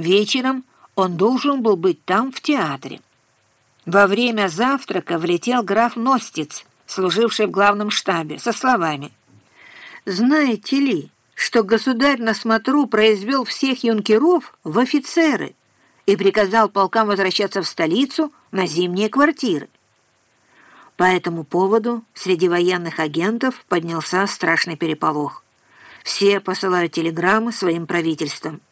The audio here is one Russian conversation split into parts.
Вечером он должен был быть там, в театре. Во время завтрака влетел граф Ностиц, служивший в главном штабе, со словами «Знаете ли, что государь на смотру произвел всех юнкеров в офицеры и приказал полкам возвращаться в столицу на зимние квартиры?» По этому поводу среди военных агентов поднялся страшный переполох. Все посылают телеграммы своим правительствам.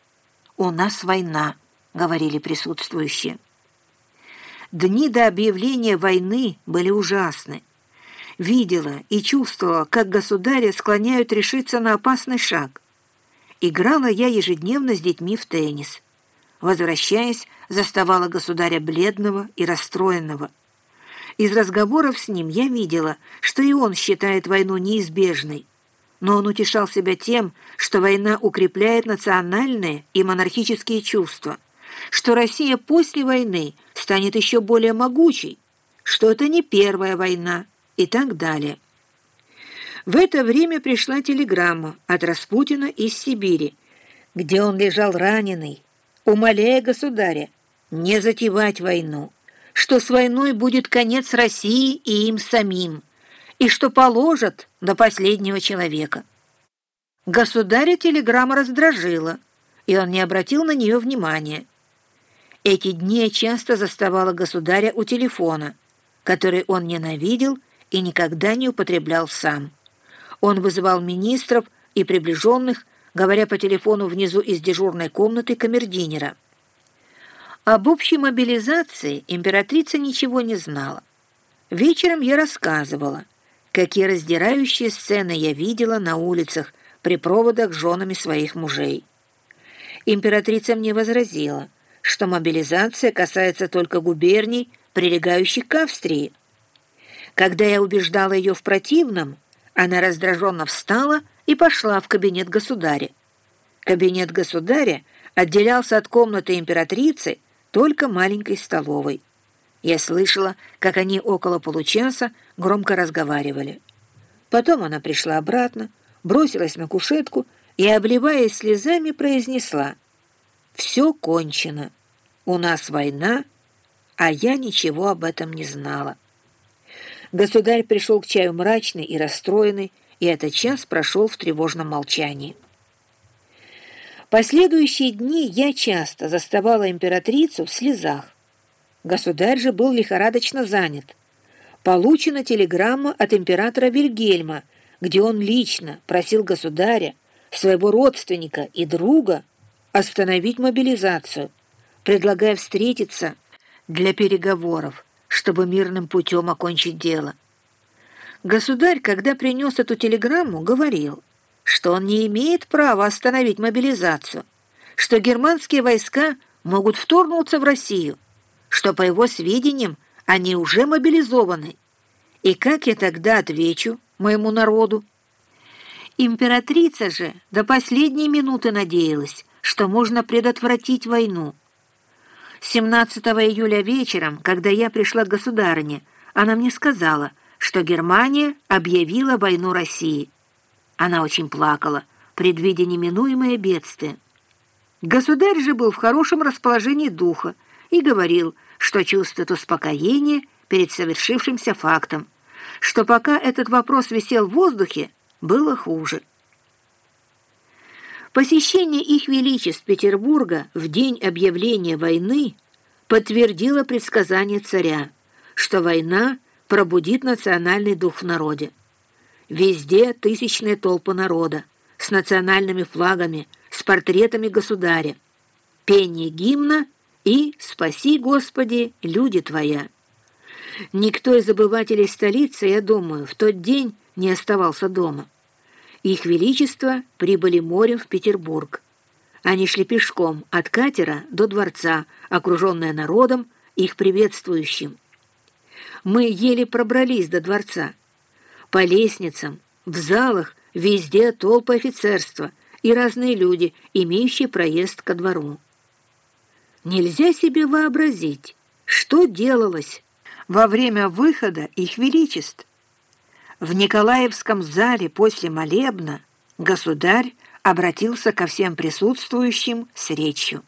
«У нас война», — говорили присутствующие. Дни до объявления войны были ужасны. Видела и чувствовала, как государя склоняют решиться на опасный шаг. Играла я ежедневно с детьми в теннис. Возвращаясь, заставала государя бледного и расстроенного. Из разговоров с ним я видела, что и он считает войну неизбежной, но он утешал себя тем, что война укрепляет национальные и монархические чувства, что Россия после войны станет еще более могучей, что это не первая война и так далее. В это время пришла телеграмма от Распутина из Сибири, где он лежал раненый, умоляя государя не затевать войну что с войной будет конец России и им самим, и что положат до последнего человека. Государя телеграмма раздражила, и он не обратил на нее внимания. Эти дни я часто заставала государя у телефона, который он ненавидел и никогда не употреблял сам. Он вызывал министров и приближенных, говоря по телефону внизу из дежурной комнаты камердинера. Об общей мобилизации императрица ничего не знала. Вечером я рассказывала, какие раздирающие сцены я видела на улицах при проводах с женами своих мужей. Императрица мне возразила, что мобилизация касается только губерний, прилегающих к Австрии. Когда я убеждала ее в противном, она раздраженно встала и пошла в кабинет государя. Кабинет государя отделялся от комнаты императрицы, только маленькой столовой. Я слышала, как они около получаса громко разговаривали. Потом она пришла обратно, бросилась на кушетку и, обливаясь слезами, произнесла «Все кончено. У нас война, а я ничего об этом не знала». Государь пришел к чаю мрачный и расстроенный, и этот час прошел в тревожном молчании. Последующие дни я часто заставала императрицу в слезах. Государь же был лихорадочно занят. Получена телеграмма от императора Вильгельма, где он лично просил государя, своего родственника и друга остановить мобилизацию, предлагая встретиться для переговоров, чтобы мирным путем окончить дело. Государь, когда принес эту телеграмму, говорил, что он не имеет права остановить мобилизацию, что германские войска могут вторгнуться в Россию, что, по его сведениям, они уже мобилизованы. И как я тогда отвечу моему народу? Императрица же до последней минуты надеялась, что можно предотвратить войну. 17 июля вечером, когда я пришла к государыне, она мне сказала, что Германия объявила войну России. Она очень плакала, предвидя неминуемое бедствие. Государь же был в хорошем расположении духа и говорил, что чувствует успокоение перед совершившимся фактом, что пока этот вопрос висел в воздухе, было хуже. Посещение их величеств Петербурга в день объявления войны подтвердило предсказание царя, что война пробудит национальный дух в народе. Везде тысячные толпы народа, с национальными флагами, с портретами государя, пение гимна и «Спаси, Господи, люди Твоя». Никто из обывателей столицы, я думаю, в тот день не оставался дома. Их Величество прибыли морем в Петербург. Они шли пешком от катера до дворца, окруженные народом, их приветствующим. Мы еле пробрались до дворца. По лестницам, в залах, везде толпы офицерства и разные люди, имеющие проезд ко двору. Нельзя себе вообразить, что делалось во время выхода их величеств. В Николаевском зале после молебна государь обратился ко всем присутствующим с речью.